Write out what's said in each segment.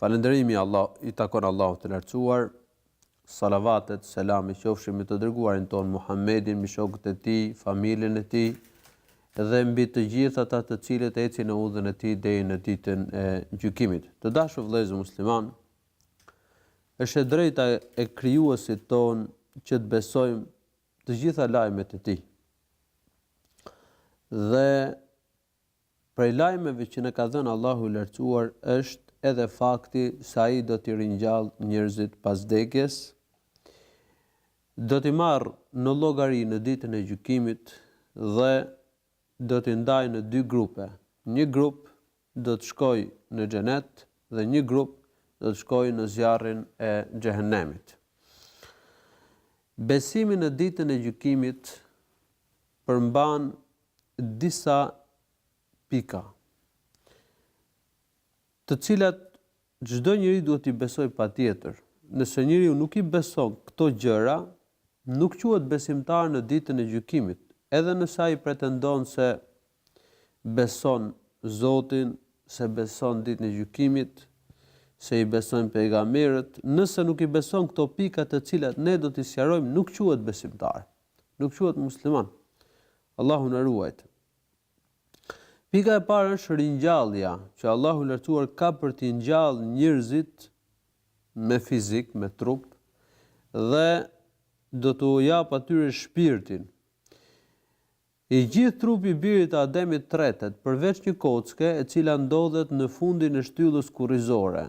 Falënderimi i takon Allahut të Lartësuar, salavatet, selami qofshin mbi të dërguarin tonë Muhammedin, mbi shokët e tij, familjen e tij dhe mbi të gjithë ata të cilët ecin në udhën e tij deri në ditën e gjykimit. Të dashur vëllezër musliman, është e drejta e krijuesit tonë që të besojmë të gjitha lajmet e tij. Dhe Prej lajmeve që na ka dhënë Allahu i Lartësuar është edhe fakti se Ai do t'i ringjallë njerëzit pas vdekjes, do t'i marrë në llogari në Ditën e Gjykimit dhe do t'i ndajë në dy grupe, një grup do të shkojë në Xhenet dhe një grup do të shkojë në zjarrin e Xhehenemit. Besimi në Ditën e Gjykimit përmban disa pika të cilat çdo njeri duhet t'i besojë patjetër. Nëse njeriu nuk i beson këto gjëra, nuk quhet besimtar në Ditën e Gjykimit, edhe nëse ai pretendon se beson Zotin, se beson Ditën e Gjykimit, se i besojnë pejgamberët, nëse nuk i beson këto pika të cilat ne do t'i sqarojmë, nuk quhet besimtar. nuk quhet musliman. Allahu na ruajt. Pika e parë është ringjallja, që Allahu i Lartësuar ka për t'i ngjallë njerëzit me fizik, me trup dhe do t'u japë atyre shpirtin. I gjithë trupi i birit të Ademit tretet, përveç një kocke e cila ndodhet në fundin e shtyllës kurrizore.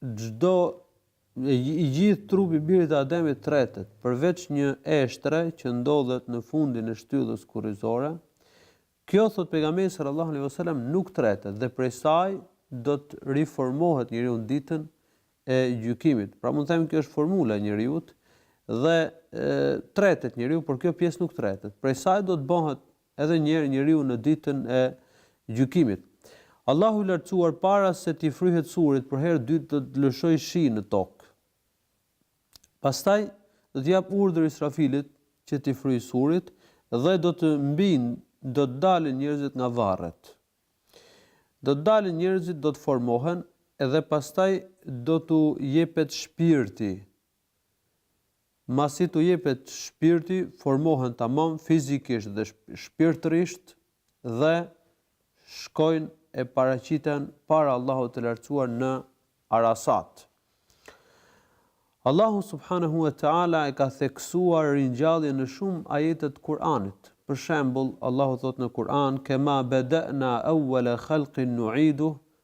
Çdo, i gjithë trupi i birit të Ademit tretet, përveç një eshtre që ndodhet në fundin e shtyllës kurrizore. Kjo, thotë Pejgamberi sallallahu alejhi ve sellem, nuk tretet dhe prej saj do të riformohet njeriu ditën e Gjykimit. Pra mund të them kjo është formula e njeriut dhe tretet njeriu, por kjo pjesë nuk tretet. Prej saj do të bëhet Edhe një herë njeriu në Ditën e Gjykimit. Allahu i Lartësuar para se t'i fryhet surit për herë dytë do të lëshojë shi në tokë. Pastaj do t'i japë urdhër Israfilit që t'i fryjë surit dhe do të mbijnë, do të dalin njerëzit nga varret. Do të dalin njerëzit, do të formohen dhe pastaj do t'u jepet shpirti Masi t'u jepet shpirti, formohen tamam fizikisht dhe shpirtërisht dhe shkojnë e paraqiten para Allahut të Lartësuar në Arasat. Allahu subhanehu ve teala e ka theksuar ringjalljen në shumë ajete të Kur'anit. Për shembull, Allahu thotë në Kur'an, Kema bede'na awwala khalqin nu'iduh,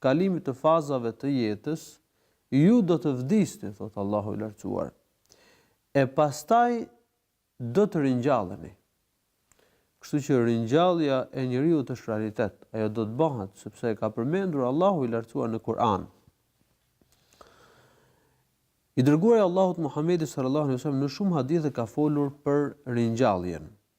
kalimit të fazave të jetës, ju do të vdisni, thotë Allahu i Lartësuar, e pastaj do të ringjalleni. Kështu që ringjallja e njeriut është realitet, ajo do të bëhet, sepse e ka përmendur Allahu i Lartësuar në Kur'an. I dërguari i Allahut Muhammedi sallallahu alaihi wasallam në shumë hadithe ka folur për ringjalljen.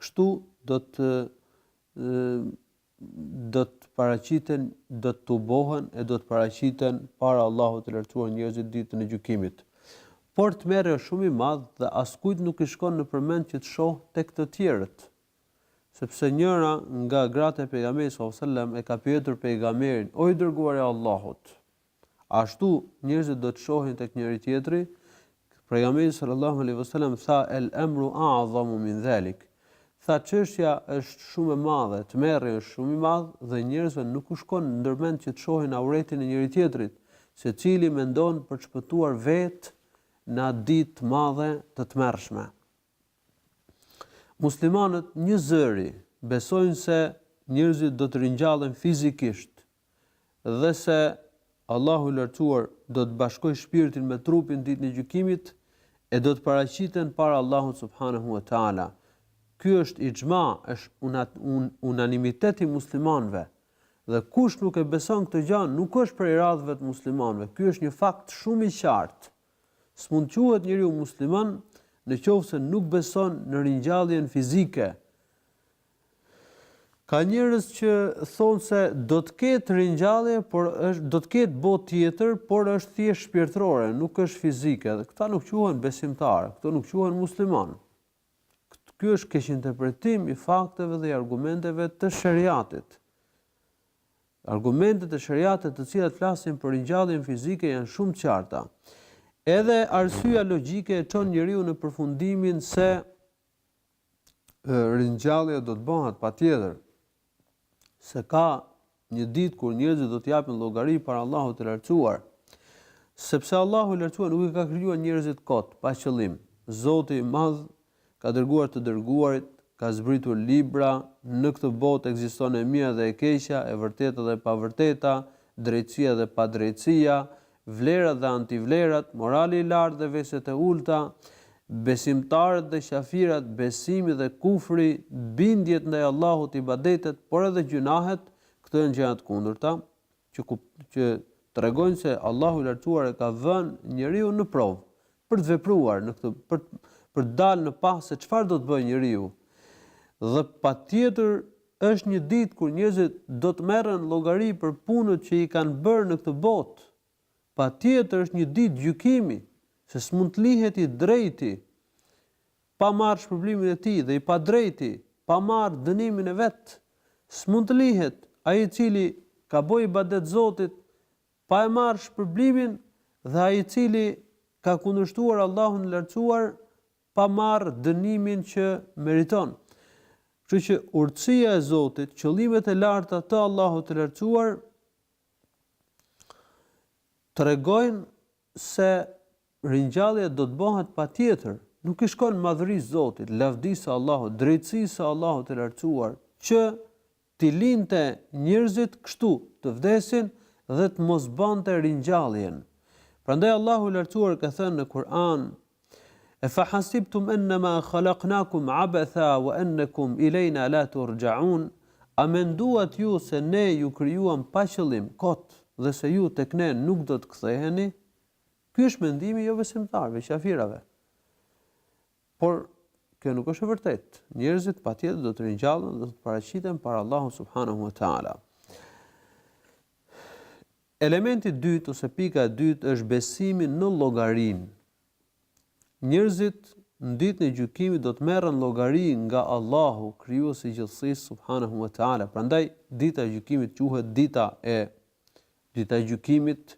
Kështu do të do të paraqiten, do të tubohen e do të paraqiten para Allahut të Lartësuar njerëzit Ditën e Gjykimit. Por tmerri është shumë i madh dhe askujt nuk i shkon nëpër mend që të shohë tek të tjerët. Sepse njëra nga gratë e Pejgamberit sallallahu alajhi wasallam e ka pyetur Pejgamberin: "O i dërguari i Allahut, Ashtu, njerëzit do të shohin tek njëri-tjetri, Pejgamberi sallallahu alejhi ve selem tha el emru a'zamu min zalik, tha çështja është shumë e madhe, tmerri është shumë i madh dhe njerëzve nuk u shkon ndër mend që të shohin auretin e njëri-tjetrit, secili mendon për të shpëtuar vetë në atë ditë të madhe të tmerrshme. Muslimanët njëzëri besojnë se njerëzit do të ringjallen fizikisht dhe se Allahu i Lartësuar do të bashkojë shpirtin me trupin ditën e gjykimit e do të paraqiten para Allahut subhanehu ve teala. Ky është ixhma, është unanimitet i muslimanëve. Dhe kush nuk e beson këtë gjë, nuk është prej radhëve të muslimanëve. Ky është një fakt shumë i qartë. S'mund quhet njeriu musliman në qoftë se nuk beson në ringjalljen fizike Ka njerëz që thonë se do të ketë ringjallje, por është do të ketë botë tjetër, por është thjesht shpirtërore, nuk është fizike. Këta nuk quhen besimtarë, këto nuk quhen muslimanë. Ky është keqinterpretim i fakteve dhe i argumenteve të Sheriatit. Argumentet e Sheriatit të cilat flasin për ringjalljen fizike janë shumë të qarta. Edhe arsyeja logjike e çon njeriu në përfundimin se ringjallja do të bëhet patjetër se ka një ditë kur njerëzit do të japin llogari para Allahut të Lartësuar. Sepse Allahu i Lartësuar nuk i ka krijuar njerëzit kot, pa qëllim. Zoti i Madh ka dërguar të dërguarit, ka zbritur libra, në këtë botë ekziston e mira dhe e keqja, e vërteta dhe e pavërteta, drejtësia dhe padrejtësia, vlerat dhe antivlerat, morali i lartë dhe veset e ulëta, besimtarët dhe qafirat, besimi dhe kufri, bindjet ndaj Allahut, ibadetet, por edhe gjynahet, këto janë gjëra të kundërta, që që tregojnë se Allahu i Lartësuar e ka vënë njeriu në provë për të vepruar në këtë për për të dalë në pah se çfarë do të bëjë njeriu. Dhe patjetër Është një ditë kur njerëzit do të merren llogari për punët që i kanë bërë në këtë botë. Patjetër është një ditë gjykimi, se s'mund të lihet i drejti pa marrë shpërblimin e tij dhe i padrejti pa marrë dënimin e vet. S'mund të lihet ai i cili ka bo ibadet Zotit pa e marrë shpërblimin dhe ai i cili ka kundërshtuar Allahun e Lartësuar pa marrë dënimin që meriton. Kështu që urtësia e Zotit, qëllimet e larta të Allahut të Lartësuar tregojnë se ringjallja do të bëhet patjetër. Nuk i shkon madhërisë së Zotit, lavdisë së Allahut, drejtësisë së Allahut të Lartësuar që T'i linte njerëzit kështu të vdesin dhe të mos bënte ringjalljen. Prandaj Allahu i Lartësuar ka thënë në Kur'an, Efahasibtum ennema khalaknakum abatha wa ennekum ilejna la turxaun, A menduat ju se ne ju krijuam pa qëllim kot dhe se ju tek ne nuk do të ktheheni? Ky është mendimi i jobesimtarëve, i qafirave. Por, kjo nuk është e vërtetë. Njerëzit patjetër do të ringjallen dhe do të paraqiten para Allahut subhanahu wa taala. Elementi i dytë ose pika e dytë është besimi në llogarinë. Njerëzit në ditën e gjykimit do të merren llogari nga Allahu, krijuesi i gjithësisë subhanahu wa taala. Prandaj dita e gjykimit quhet dita e dita e gjykimit,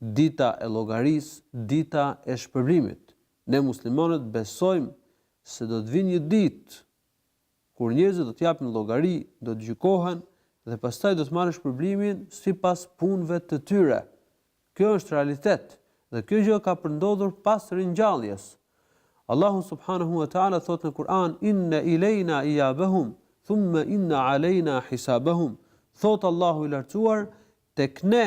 dita e llogarisë, dita e shpërblimit. Ne muslimanët besojmë se do të vijë një ditë kur njerëzit do të japin llogari, do të gjykohen dhe pastaj do të marrin shpërblimin sipas punëve të tyre. Kjo është realitet dhe kjo gjë ka për ndodhur pas ringjalljes. Allahu subhanahu wa ta'ala thotë në Kur'an inna ilejna iyabahum thumma inna alejna hisabahum. Thotë Allahu i lartësuar, tek ne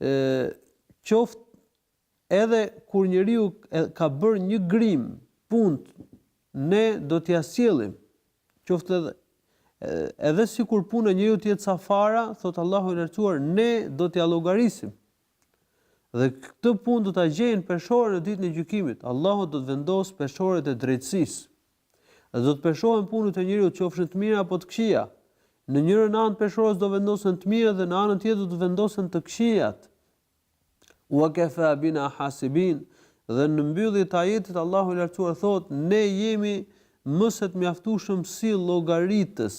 qoftë edhe kur njeriu ka bërë një grimë punë ne do t'ia sjellim qoftë edhe edhe sikur puna e njeriut të jetë sa fara thotë Allahu i lartësuar ne do t'ia llogarisim dhe këtë punë do ta gjejë në peshore në ditën e gjykimit Allahu do të vendosë peshoret e drejtësisë Dhe do të peshohen punët e njeriut, qofshin të mira apo të këqija. Në njërën anë të peshorës do vendosen të mirat dhe në anën tjetër do të vendosen të këqijat. Wa kafa bina hasibin. Dhe në mbyllje të ajetit Allahu i Lartësuar thotë, ne jemi më se të mjaftueshëm si llogaritës.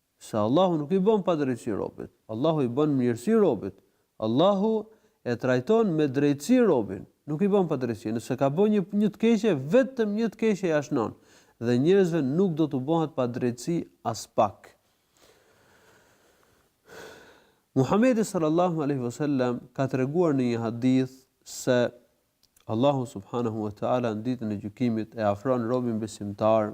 Se Allahu nuk i bën padrejtësi robit. Allahu i bën mirësi robit. Allahu e trajton me drejtësi robin. Nuk i bën padrejtësi. Nëse ka bërë një një të keqe, vetëm një të keqe ia shënon. Dhe njerëzve nuk do t'u bëhet padrejtësi aspak. Muhamedi sallallahu alaihi wasallam ka treguar në një hadith se Allahu subhanahu wa taala në ditën e gjykimit e afron robin besimtar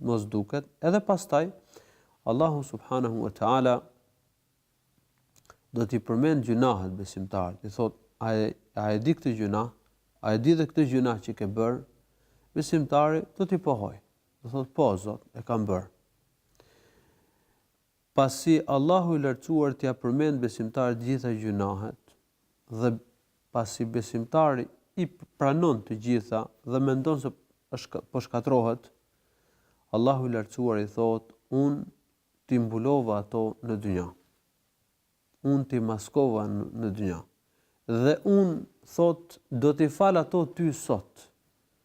mos duket edhe pastaj Allahu subhanahu wa taala do t'i përmendë gjynahet besimtarit i thotë a e a e di këtë gjynah a e di dhe këtë gjynah që ke bërë besimtari do t'i pohojë do thotë po zot e kam bërë Pasi Allahu i Lartësuar t'ia përmendë besimtarit të gjitha gjynahet dhe pasi besimtari i pranon të gjitha dhe mendon se po shkatërrohet, Allahu i Lartësuar i thotë, Unë t'i mbulova ato në dynja. Unë t'i maskova në dynja. Dhe unë, thotë, do t'i fal ato ty sot.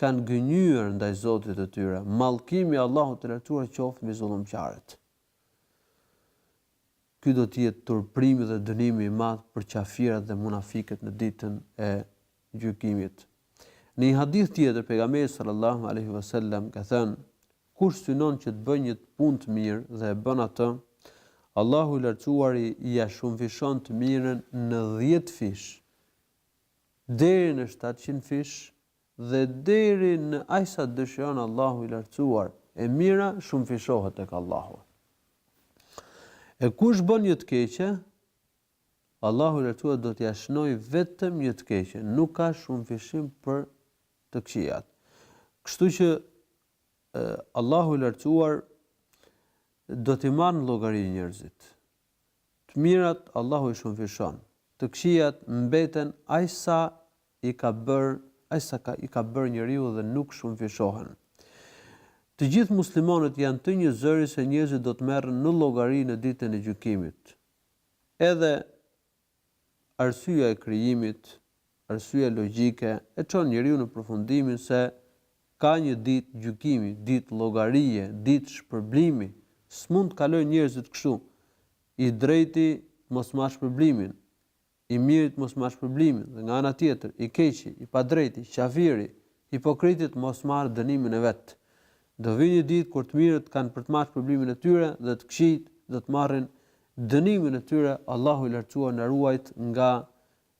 kanë gënjyer ndaj Zotit të tyre, mallkimi i Allahut të Lartësuar qoftë mbi zullumqarët. Ky do të jetë turpërimi dhe dënimi i madh për qafirat dhe munafikët në ditën e Gjykimit. Në një hadith tjetër pejgamberi sallallahu alaihi wasallam ka thënë: Kush synon që të bëjë një punë të mirë dhe e bën atë, Allahu i Lartësuari ia shumëfishon të mirën në dhjetë fish, deri në shtatëqind fish, dhe deri në aq sa dëshiron Allahu i Lartësuar, e mira shumëfishohet tek Allahu. E kush bën një të keqe, Allahu i Lartësuar do t'ia shënojë vetëm një të keqe, nuk ka shumëfishim për të këqijat. Kështu që Allahu i Lartësuar do t'i marrë në llogari njerëzit. Të mirat Allahu i shumëfishon, të këqijat mbeten aq sa i ka bërë aq sa ka i ka bërë njeriu dhe nuk shumëfishohen. Të gjithë muslimanët janë të një zëri se njerëzit do të merren në llogari në ditën e gjykimit. Edhe arsyeja e krijimit, arsyeja logjike e çon njeriun në përfundimin se ka një ditë gjykimi, ditë llogarie, ditë shpërblimi. S'mund të kalojnë njerëzit kështu. I drejti të mos marrë shpërblimin. I miri të mos marrë shpërblimin dhe nga ana tjetër, i keqi, i padrejti, qafiri, hipokriti të mos marrë dënimin e vet. Do vijë një ditë kur të mirët kanë për të marrë shpërblimin e tyre dhe të këqijtë do të marrin dënimin e tyre, Allahu i Lartësuar na ruajtë nga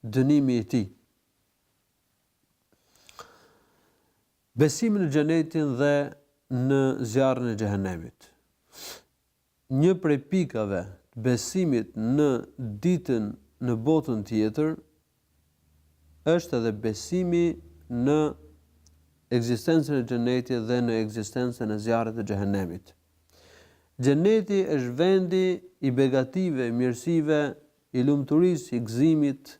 dënimi i tij. Besimi në xhenetin dhe në zjarrin e xhehenemit. Një prej pikave të besimit në ditën në botën tjetër është edhe besimi në ekzistencën e Xhenetit dhe në ekzistencën e zjarrit të Xhehenemit. Xheneti është vendi i begative, i mirësive, i lumturisë, i gëzimit,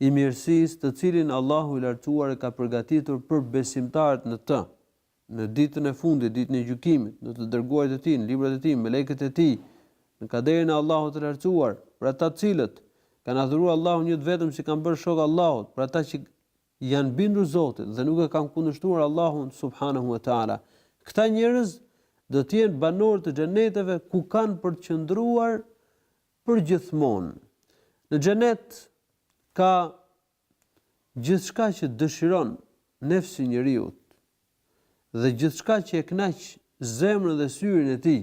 i mirësisë, të cilin Allahu i Lartësuar e ka përgatitur për besimtarët në të. në Ditën e Fundit, Ditën e Gjykimit, në të Dërguarit e Tij, në Librat e Tij, Melekët e Tij, në Kaderin e Allahut të Lartësuar, për ata të cilët kanë adhuruar Allahun një të vetëm s'i kanë bërë shok Allahut, për ata që i janë bindur Zotit dhe nuk e kanë kundërshtuar Allahun subhanehu ve teala. Këta njerëz do të jenë banorë të xheneteve ku kanë për të qëndruar përgjithmonë. Në xhenet ka Gjithçka që dëshiron nefsi i njeriut dhe gjithçka që e kënaq zemrën dhe syrin e tij,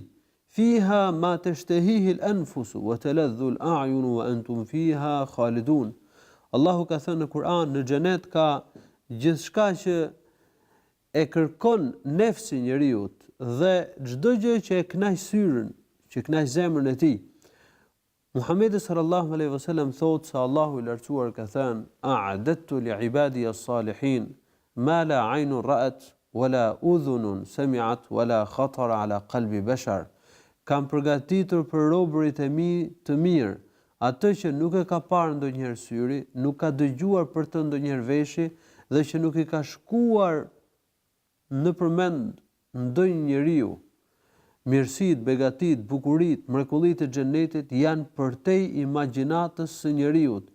Fiha ma teshtehihi l'enfusu wa teledhu l'a'junu wa entum fiha khalidun. Allahu ka thënë në Kur'an, në Xhenet ka gjithçka që e kërkon nefsi i njeriut dhe çdo gjë që e kënaq syrin, që e kënaq zemrën e tij. Muhamedi sallallahu alejhi ve selem thotë se Allahu i Lartësuar ka thënë, A'adattu li ibadiya s-salihin ma la 'aynun ra'at wa la udhunun sami'at wa la khatara 'ala qalbi bashar, Kam përgatitur për robërit e mi të mirë atë që nuk e ka parë ndonjëherë syri, nuk ka dëgjuar për të ndonjëherë veshi dhe që nuk i ka shkuar nëpër mend ndonjë njeriu, mirësitë, begatitë, bukuritë, mrekullitë e Xhennetit janë përtej imagjinatës së njeriut.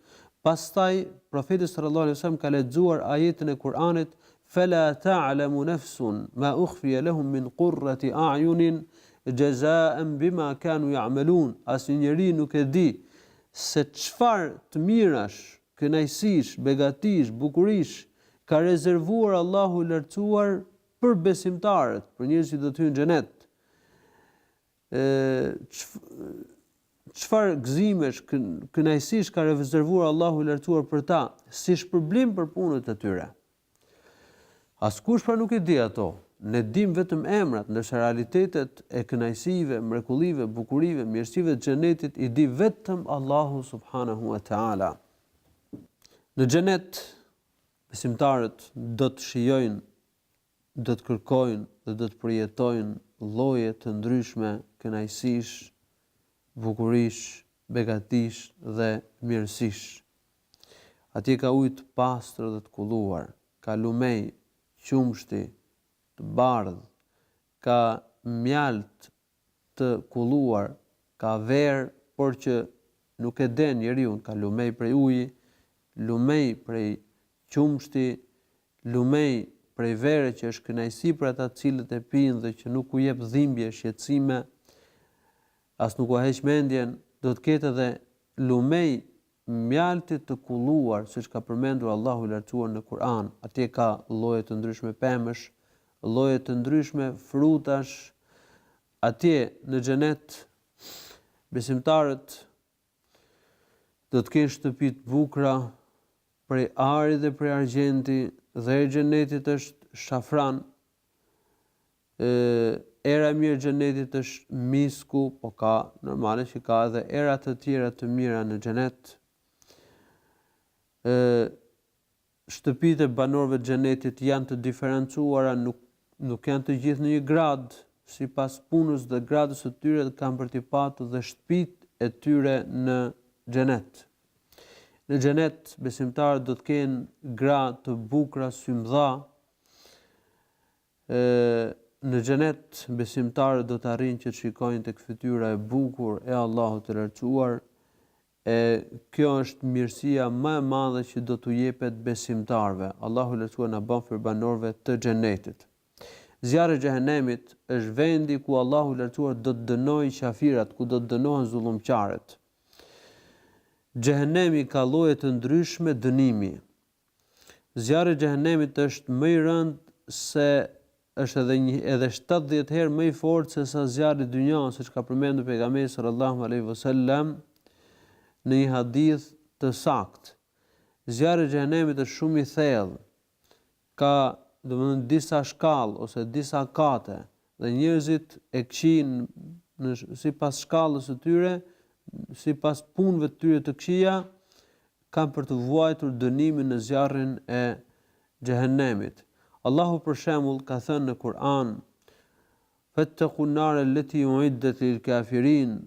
Pastaj, Profeti sallallahu alejhi ve sellem ka lexuar ajetin e Kur'anit, Fela ta'lemu nefsun ma uhfije lehum min qurrati a'yunin jaza'an bima kanu ya'malun, Asnjë njeri nuk e di se çfarë të mirash kënaqësish, begatish, bukurish, ka rezervuar Allahu i Lartësuar për besimtarët, për njerëzit që do të hyjnë në xhenet. Çfarë gëzimesh, kënaqësish ka rezervuar Allahu i Lartësuar për ta, si shpërblim për punët e tyre. Askush pra nuk i di ato. Ne dimë vetëm emrat, ndërsa realitetet e kënaqësive, mrekullive, bukurive, mirësive të Xhenetit i di vetëm Allahu subhanahu wa ta'ala. Në Xhenet besimtarët do të shijojnë, do të kërkojnë dhe do të përjetojnë lloje të ndryshme kënaqësish, bukurish, begatish dhe mirësish. Atje ka ujë të pastër dhe të kulluar, ka lumej qumështi të bardhë, ka mjaltë të kulluar, ka verë, por që nuk e deh njeriun, ka lumej prej uji, lumej prej qumështi, lumej prej vere që është kënaqësi për ata të cilët e pijnë dhe që nuk u jep dhimbje, shqetësime, as nuk ua heq mendjen, do të ketë edhe lumej Mjalti të kulluar, siç ka përmendur Allahu i Lartësuar në Kur'an, atje ka lloje të ndryshme pemësh, lloje të ndryshme frutash, atje në Xhenet besimtarët do të kenë shtëpi të bukura prej ari dhe prej argjenti, dheu i Xhenetit është shafran, Eee era e mirë e xhenetit është misku po ka normale që ka edhe era të tjera të mira në xhenet Eee shtëpitë e banorëve të xhenetit janë të diferencuara nuk nuk janë të gjithë në një gradë sipas punës dhe gradës së tyre kanë për t'i patur dhe shtëpitë e tyre në xhenet Në xhenet besimtarët do të kenë gra të bukura symëdha E në Xhenet besimtarët do të arrijnë që të shikojnë tek fytyra e bukur e Allahut të Lartësuar, e kjo është mirësia më e madhe që do t'u jepet besimtarëve. Allahu i Lartësuar na bëftë prej banorëve të Xhenetit. Zjarri i Xhehenemit është vendi ku Allahu i Lartësuar do të dënojë kafirat, ku do të dënohen zullumqarët. Xhehenemi ka lloje të ndryshme dënimi. Zjarri i xhehenemit është më i rëndë se është edhe një edhe shtatëdhjetë herë më i fortë se sa zjarri i dynjasë, siç ka përmendur pejgamberi sallallahu alaihi wasallam në një hadith të saktë. Zjarri i xhehenemit është shumë i thellë. Ka, domethënë disa shkallë ose disa kate, Dhe njerëzit e këqij në sipas shkallës së tyre, sipas punëve të tyre të këqija, kanë për të vuajtur dënimin në zjarrin e Xhehenemit. Allahu për shembull ka thënë në Kur'an, Fettaqun nar allati uiddat lil kafirin,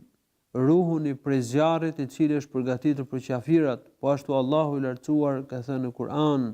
Ruhuni prej zjarrit i cili është përgatitur për qafirat. Po ashtu Allahu i Lartësuar ka thënë në Kur'an,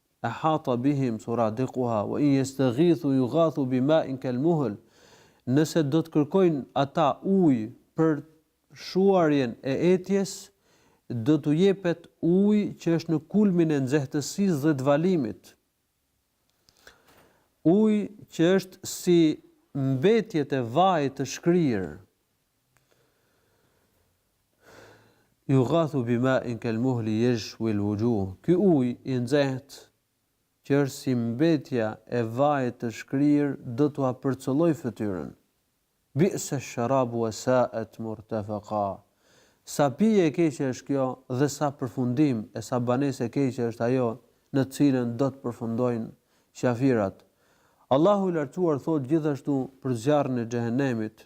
Ahata bihim suradiquha wa in yastaghithu yughathu bima'in kal muhl Nëse do të kërkojnë ata ujë për shuarjen e etjes, do t'u jepet ujë që është në kulmin e nxehtësisë dhe të valimit, ujë që është si mbetjet e vajit të shkrirë. Ju ghathu bi ma in kel muhli jesh wil wujuh. Ky ujë i nxehtë që është si mbetja e vajit të shkrirë do t'ua përcëllojë fytyrën. Bi'se sharabu wa sa'et murtefaqa. Sa pije e keqe është kjo dhe sa përfundim e sa banesë e keqe është ajo në të cilën do të përfundojnë qafirat. Allahu i Lartësuar thotë gjithashtu për zjarrin e Xhehenemit,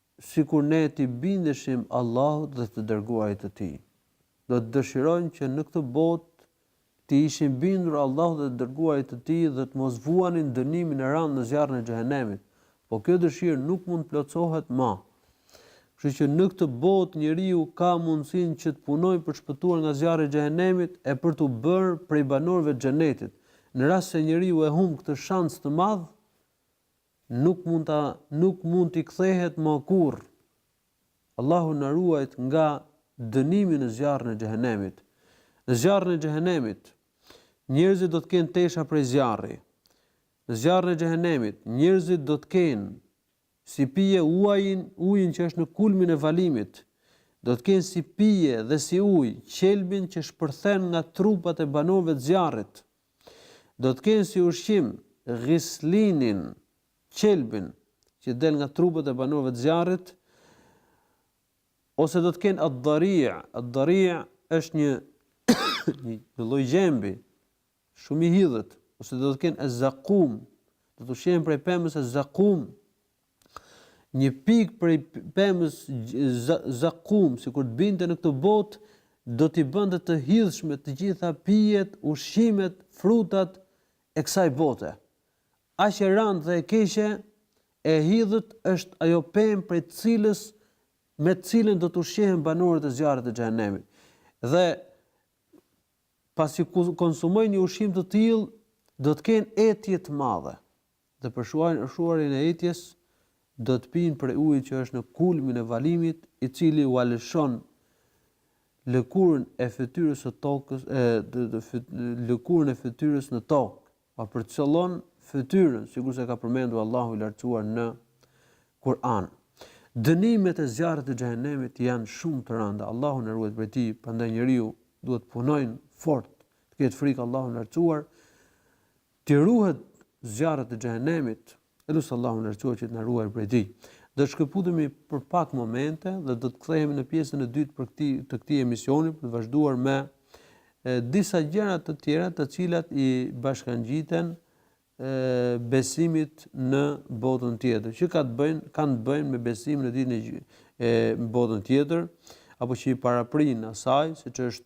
sikur ne t'i bindeshim Allahut dhe të Dërguarit të Tij. Do të dëshirojnë që në këtë botë t'i ishim bindur Allahut dhe të Dërguarit të Tij dhe të mos vuanin dënimin e randë në zjarrin e Xhehenemit, po kjo dëshirë nuk mund të plotësohet ma. Kështu që në këtë botë njeriu ka mundësinë që të punojë për të shpëtuar nga zjarri i Xhehenemit e për t'u bërë prej banorëve të Xhenetit. Në rast se njeriu e humb këtë shans të madh, Nuk mund ta nuk mund t'i kthehet më kurrë. Allahu na ruajt nga dënimi në zjarrin e xhehenemit. Në zjarrin e xhehenemit njerëzit do të kenë tesha prej zjarri. Në zjarrin e xhehenemit njerëzit do të kenë si pije uajin, ujin që është në kulmin e valimit. Do të kenë si pije dhe si ujë qelbin që shpërthen nga trupat e banorëve të zjarrit. Do të kenë si ushqim ghislinin, qelbin, që del nga trupat e banorëve të zjarrit, ose do të kenë ad-dari', ad-dari' është një një lloj gjembi, shumë i hidhët, ose do të kenë az-zaqum, do të ushqehen prej pemës az-zaqum, Një pikë prej pemës zakkum, sikur të binte në këtë botë, do t'i bënte të hidhshme të gjitha pijet, ushqimet, frutat e kësaj bote. Aq e rëndë dhe e keqe e hidhët është ajo pemë prej të cilës me të cilën do të ushqehen banorët e zjarrit të Xhehenemit. Dhe pasi konsumojnë një ushqim të tillë, do të kenë etje të madhe. dhe për shuarjen shuarjen e etjes do të pinë prej ujit që është në kulmin e valimit, i cili ua lëshon lëkurën e fytyrës së tokës, e, lëkurën e fytyrës në tokë, ua përcëllon fytyrën, sikurse ka përmendur Allahu i Lartësuar në Kur'an. Dënimet e zjarrit të Xhehenemit janë shumë të rënda, Allahu na ruajt prej tij, prandaj njeriu duhet të punojë fort, të ketë frikë Allahun e Lartësuar, t'i ruhet zjarrit të Xhehenemit. E lus Allahun e Lartësuar që të na ruajë prej tij. Do të shkëputemi për pak momente dhe do të kthehemi në pjesën e dytë për këtij të këtij emisioni për të vazhduar me e, disa gjëra të tjera të cilat i bashkangjiten besimit në botën tjetër, që ka të bëjnë, kanë të bëjnë me besimin në ditën e, e botën tjetër, apo që i paraprijnë asaj, siç është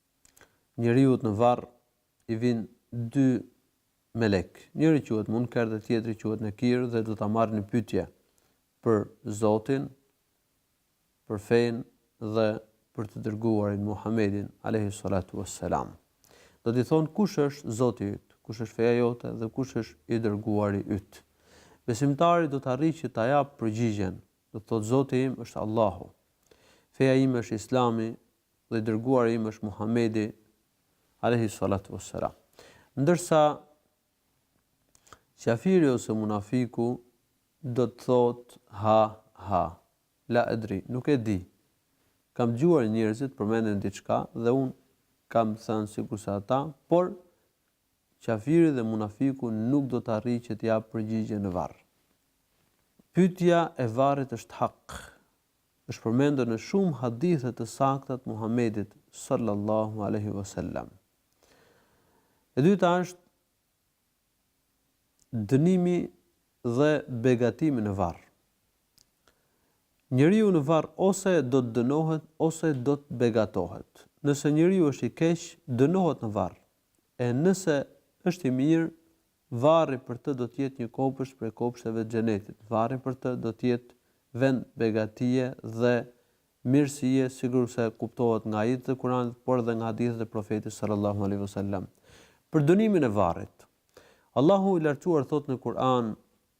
njeriut në varr i vijnë dy melekë, njëri quhet Munker dhe tjetri quhet Nekir dhe do ta marrin në pyetje për Zotin, për fenë dhe për të dërguarin Muhamedin alejhi salatu ue selam. Do t'i thonë kush është Zoti yt, kush është feja jote dhe kush është i dërguari yt. Besimtari do të arrijë që ta japë përgjigjen, do të thotë Zoti im është Allahu. Feja ime është Islami dhe i dërguari im është Muhamedi alejhi salatu ue selam. Ndërsa qafiri ose munafiku do të thotë ha ha la edri, nuk e di. Kam dëgjuar njerëzit përmendin diçka dhe unë kam thënë sikurse ata, por qafiri dhe munafiku nuk do të arrijë që të japë përgjigje në varr. Pyetja e varrit është hak. Është përmendur në shumë hadithe të sakta të Muhamedit, sallallahu alejhi ve sellem. E dyta është dënimi dhe begatimi në varr. Njeriu në varr ose do të dënohet ose do të begatohet. Nëse njeriu është i keq, dënohet në varr. E nëse është i mirë, Varri për të do të jetë një kopësht prej kopshteve të Xhenetit. Varri për të do të jetë vend begatie dhe mirësie, sikurse kuptohet nga ajetet e Kuranit, por dhe nga hadithet e Profetit sallallahu alejhi ve sellem. Për dënimin e varrit. Allahu i Lartësuar thotë në Kuran,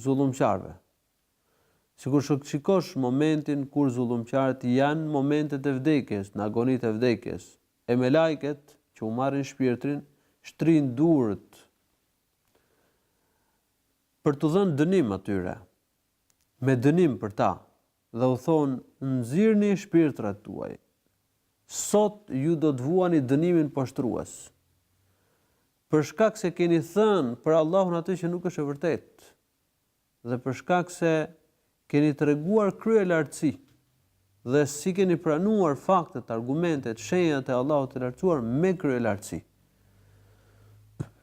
zullumqarëve. Sikur të shikosh momentin kur zullumqarët janë momentet e vdekjes, në agonitë e vdekjes, e melajket që u marrin shpirtrin, shtrijnë durët për t'u dhënë dënim atyre, me dënim për ta, dhe u thonë, Nxirrni shpirtrat tuaj. Sot ju do të vuani dënimin poshtrues. Për shkak se keni thënë për Allahun atë që nuk është e vërtetë, dhe për shkak se keni treguar kryelartësi dhe s'i keni pranuar faktet, argumentet, shenjat e Allahut të Lartësuar me kryelartësi.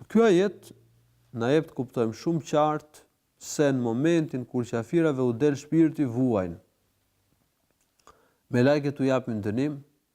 Ky ajet na jep të kuptojmë shumë qartë se në momentin kur qafirave u del shpirti vuajnë. Melajket u japin dënim,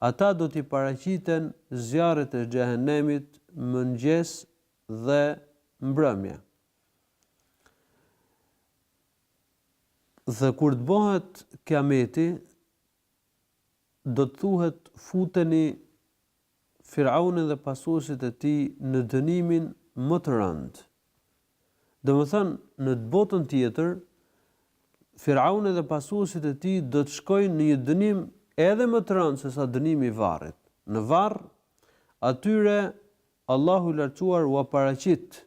Ata do t'i paraqiten zjarret e Xhehenemit mëngjes dhe mbrëmje. Dhe kur të bëhet Kiameti, do të thuhet futeni Firaunin dhe pasuesit e tij në dënimin më të rëndë. Domethënë, në botën tjetër, Firauni dhe pasuesit e tij do të shkojnë në një dënim edhe më të rëndë se sa dënimi i varrit. Në varr, atyre Allahu i Lartësuar ua paraqit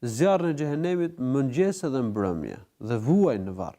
zjarrin e xhehenemit mëngjes edhe mbrëmje dhe vuajnë në varr.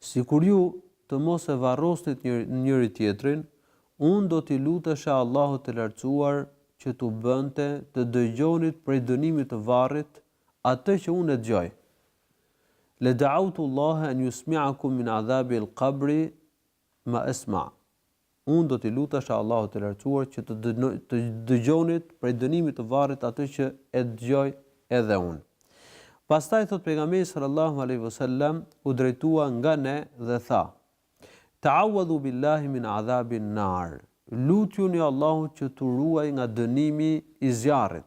Sikur ju të mos e varrosnit njëri-tjetrin, unë do t'i lutesha Allahut të Lartësuar që t'u bënte të dëgjonit prej dënimit të varrit atë që unë e dëgjoj. Leda'awtu Allahe an yusmi'akum min 'adhabil qabri Ma esma' Unë do t'i lutesha Allahut të Lartësuar që të dëgjonit prej dënimit të varrit atë që e dëgjoj edhe unë. Pastaj thotë Pejgamberi sallallahu alejhi ve sellem u drejtua nga ne dhe tha, Ta'awwadhu billahi min 'adhabin nar, Lutjuni Allahut që t'u ruaj nga dënimi i zjarrit.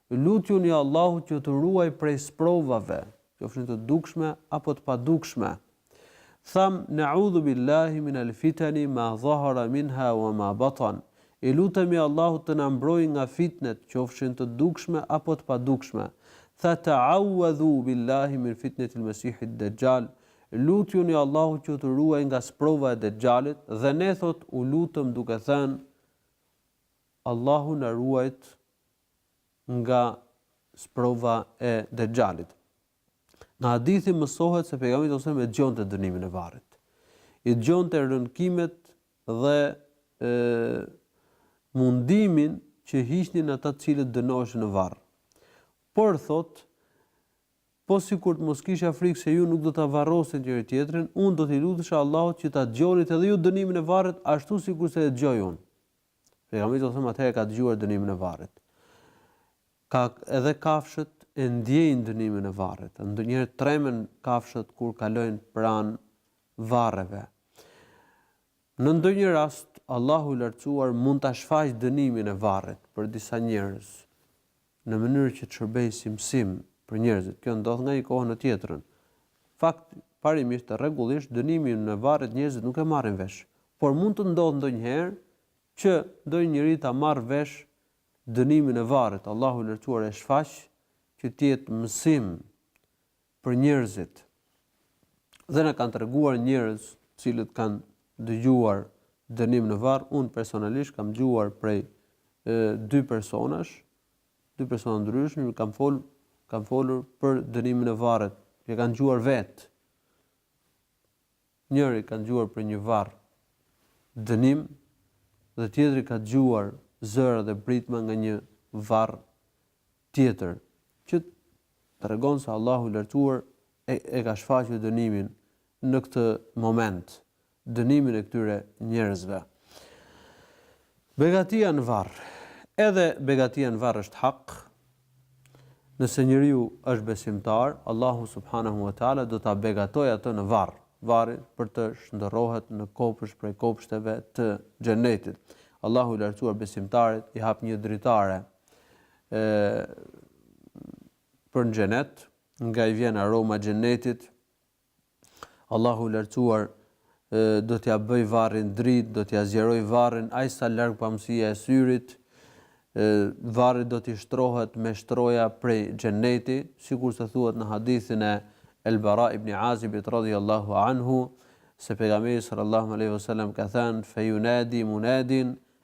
Lutjuni Allahut që t'u ruajë prej sprovave, qofshin të dukshme apo të padukshme. Thamë, Ne'udhu billahi min al-fitani ma zahara minha wa ma batan. I lutemi Allahut të na mbrojë nga fitnet, qofshin të dukshme apo të padukshme. Tha, Ta'awwadhu billahi min fitnati al-Masih ad-Dajjal. Lutjuni Allahut që t'u ruajë nga sprova e Dexhalit, dhe ne, thotë, u lutëm duke thënë, Allahu na ruajtë nga sprova e Dexhalit. Në hadithin mësohet se Pejgamberi sallallahu alajhi wasallam e dëgjonte dënimin e varrit. I dëgjonte rënkimet dhe e, mundimin që hiqnin ata të cilët dënoheshin në varr. Por thot, po sikur të mos kisha frikë se ju nuk do ta varrosni njëri tjetrin, unë do t'i lutesha Allahut që ta dëgjonit edhe ju dënimin e varrit ashtu sikurse e dëgjoj unë. Pejgamberi sa selam atëherë e ka dëgjuar dënimin e varrit. Edhe kafshët e ndjejnë dënimin e varrit. Ndonjëherë tremen kafshët kur kalojnë pranë varreve. Në ndonjë rast Allahu i lartësuar mund ta shfaqë dënimin e varrit për disa njerëz. në mënyrë që të shërbejë si mësim për njerëzit. Kjo ndodh nga një kohë në tjetrën. Fakt, parimisht, rregullisht, dënimin e varrit njerëzit nuk e marrin vesh. Por mund të ndodhë ndonjëherë që ndonjë njeri ta marrë vesh dënimin e varrit. Allahu i Lartësuar e shfaq që të jetë mësim për njerëzit dhe na kanë treguar njerëz të cilët kanë dëgjuar dënim në varr, unë personalisht kam dëgjuar prej dy personash, dy persona të ndryshëm, kam fol, kam folur për dënimin e varrit, që kanë dëgjuar vetë. Njëri ka dëgjuar për një varr dënim dhe tjetri ka dëgjuar zëra dhe britma nga një varr tjetër, që tregon se Allahu i Lartësuar e e ka shfaqur dënimin në këtë moment, dënimin e këtyre njerëzve. Begatia në varr. Edhe begatia në varr është hak, Nëse njeriu është besimtar, Allahu subhanehu ve teala do ta begatojë atë në varr, varri për të shndërrohet në kopësht prej kopshteve të Xhennetit. Allahu i Lartësuar besimtarit i hap një dritare e për në Xhennet, nga i vjen aroma e Xhennetit, Allahu i Lartësuar do t'ia bëjë varrin dritë, do t'ia zgjerojë varrin aq sa largpamësia e syrit, varri do t'i shtrohet me shtroja prej Xheneti, sikurse thuhet në hadithin e El-Bara ibn Azibit radhiyallahu anhu, se Pejgamberi sallallahu alejhi ve sellem ka thënë, Fe yunadi munadin,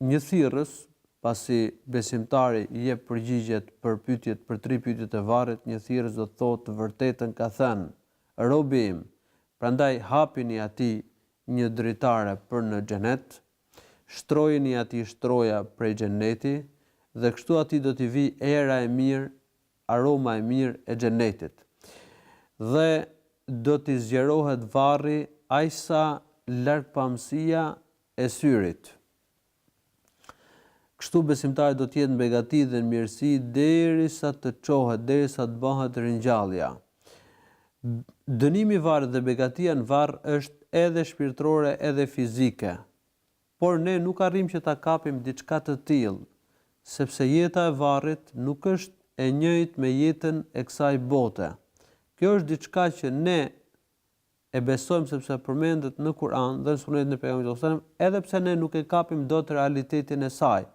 Një thirrës, pasi besimtari jep përgjigjet për pyetjet për tri pyetjet e varrit, një thirrës do të thotë të vërtetën ka thënë Robi im, prandaj hapini atij një dritare për në Xhenet, shtrojini atij shtroja prej Xheneti, dhe kështu atij do t'i vijë era e mirë, aroma e mirë e Xhenetit. Dhe do t'i zgjerohet varri aq sa largpamësia e syrit. Kështu besimtari do të jetë në begati dhe në mirësi derisa të çohet, derisa të bëhet ringjallja. Dënimi i varrit dhe begatia në varr është edhe shpirtërore edhe fizike. Por ne nuk arrijmë që ta kapim diçka të tillë, sepse jeta e varrit nuk është e njëjtë me jetën e kësaj bote. Kjo është diçka që ne e besojmë sepse përmendet në Kur'an dhe në Sunetin e Pejgamberit sallallahu alejhi wasallam, edhe pse ne nuk e kapim dot realitetin e saj,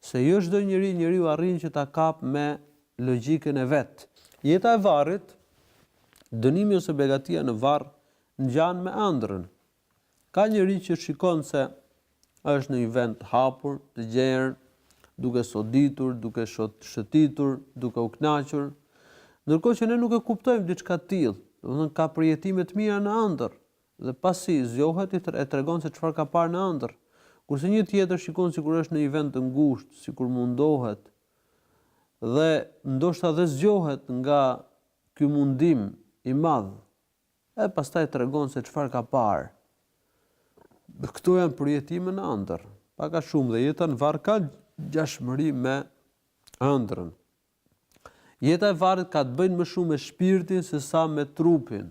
se jo çdo njeri njeriu arrin që ta kapë me logjikën e vet. Jeta e varrit, dënimi ose begatia në varr ngjan me ëndrrën. Ka njeri që shikon se është në një vend të hapur, të gjerë, duke soditur, duke shëtitur, duke u kënaqur, ndërkohë që ne nuk e kuptojmë diçka të tillë, domethënë ka përjetime të mira në ëndërr dhe pasi zgjohet e tregon se çfarë ka parë në ëndërr. Kurse një tjetër shikon sikur është në një vend të ngushtë, sikur mundohet dhe ndoshta dhe zgjohet nga ky mundim i madh E pastaj tregon se çfarë ka parë. Këto janë përjetime në ëndërr. Pak a shumë dhe jeta në varr ka ngjashmëri me ëndrrën. Jeta e varrit ka të bëjë më shumë me shpirtin se sa me trupin.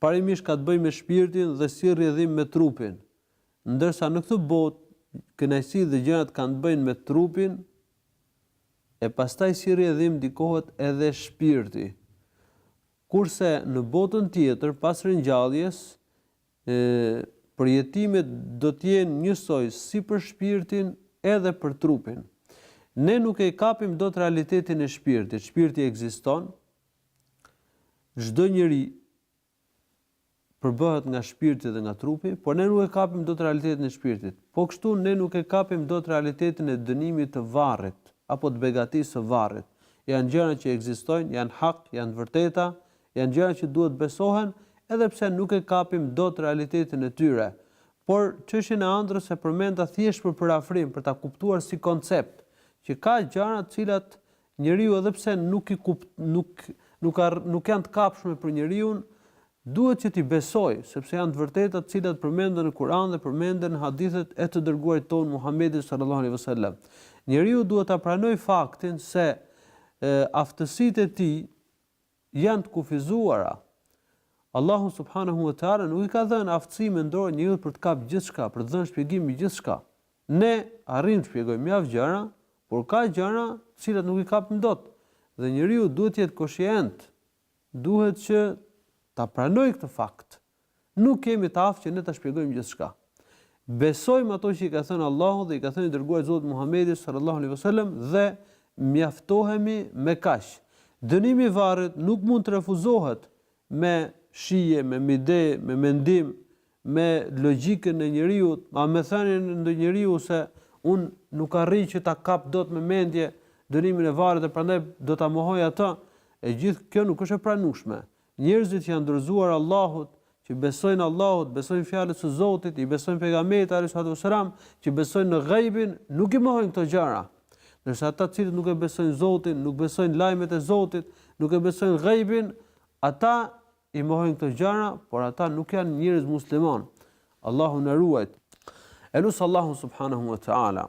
Parimisht ka të bëjë me shpirtin dhe si rrjedhim me trupin. Ndërsa në këtë botë kënaqësitë dhe gjërat kanë të bëjnë me trupin, e pastaj si rrjedhim ndikohet edhe shpirti. Kurse në botën tjetër pas ringjalljes, e, përjetimet do të jenë njësoj si për shpirtin edhe për trupin. Ne nuk e kapim dot realitetin e shpirtit. Shpirti ekziston. Çdo njeri përbëhet nga shpirti dhe nga trupi, por ne nuk e kapim dot realitetin e shpirtit. Po kështu ne nuk e kapim dot realitetin e dënimit të varrit, apo të begatisë së varrit. Janë gjëra që ekzistojnë, janë hak, janë të vërteta, janë gjëra që duhet besohen, edhe pse nuk e kapim dot realitetin e tyre. Por, çështjen e ëndrrës e përmenda thjesht për përafrim, për ta kuptuar si koncept, që ka gjëra të cilat Njeriu edhe pse nuk i kupt, nuk, nuk, nuk janë të kapshme për njeriun, duhet që t'i besojë, sepse janë të vërteta të cilat përmenden në Kur'an dhe përmenden në hadithet e të dërguarit tonë Muhammedit sallallahu alaihi wasallam. Njeriu duhet ta pranojë faktin se e, aftësitë e tij janë të kufizuara. Allahu subhanahu wa taala nuk i ka dhënë aftësi mendore njeriut për të kap gjithçka, për të dhënë shpjegim mbi gjithçka. Ne arrijmë të shpjegojmë mjaft gjëra, por ka gjëra të cilat nuk i kapim dot. Dhe njeriu duhet të jetë koshient, duhet që ta pranojë këtë fakt. Nuk jemi të aftë që ne ta shpjegojmë gjithçka. Besojmë ato që i ka thënë Allahu dhe i ka thënë i dërguari i Zotit Muhamedi sallallahu alaihi wasallam dhe mjaftohemi me kaq. Dënimi i varrit nuk mund të refuzohet me shije, me ide, me mendim, me logjikën e njeriut, a me thënien e ndonjë njeriu se unë nuk arrij që ta kap dot me mendje dënimin e varrit dhe prandaj do ta mohoj atë. E gjithë kjo nuk është e pranueshme. Njerëzit që janë dorëzuar Allahut, që besojnë Allahut, besojnë fjalës së Zotit, i besojnë pejgamberit alejhi salatu ves selam, që besojnë në ghaibin, nuk i mohojnë këto gjëra. Ndërsa ata të cilët nuk e besojnë Zotin, nuk besojnë lajmet e Zotit, nuk e besojnë ghaibin, ata i mohojnë këto gjëra, por ata nuk janë njerëz muslimanë. Allahu na ruajttë. E lus Allahun subhanahu wa taala